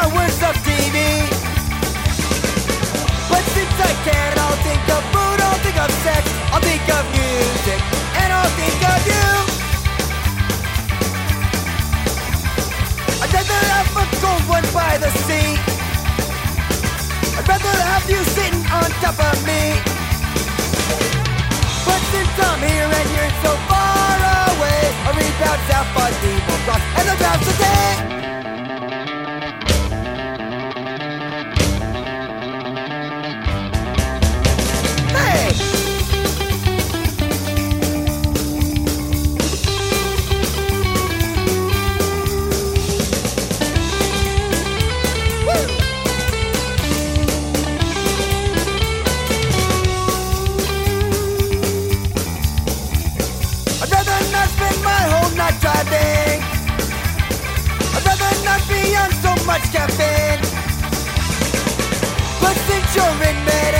hours of TV. But since I can't, I'll think of food, I'll think of sex, I'll think of music, and I'll think of you. I'd rather have a cold one by the sea. I'd rather have you sitting on top of me. Driving. I'd rather not be on so much caffeine. But since you're in bed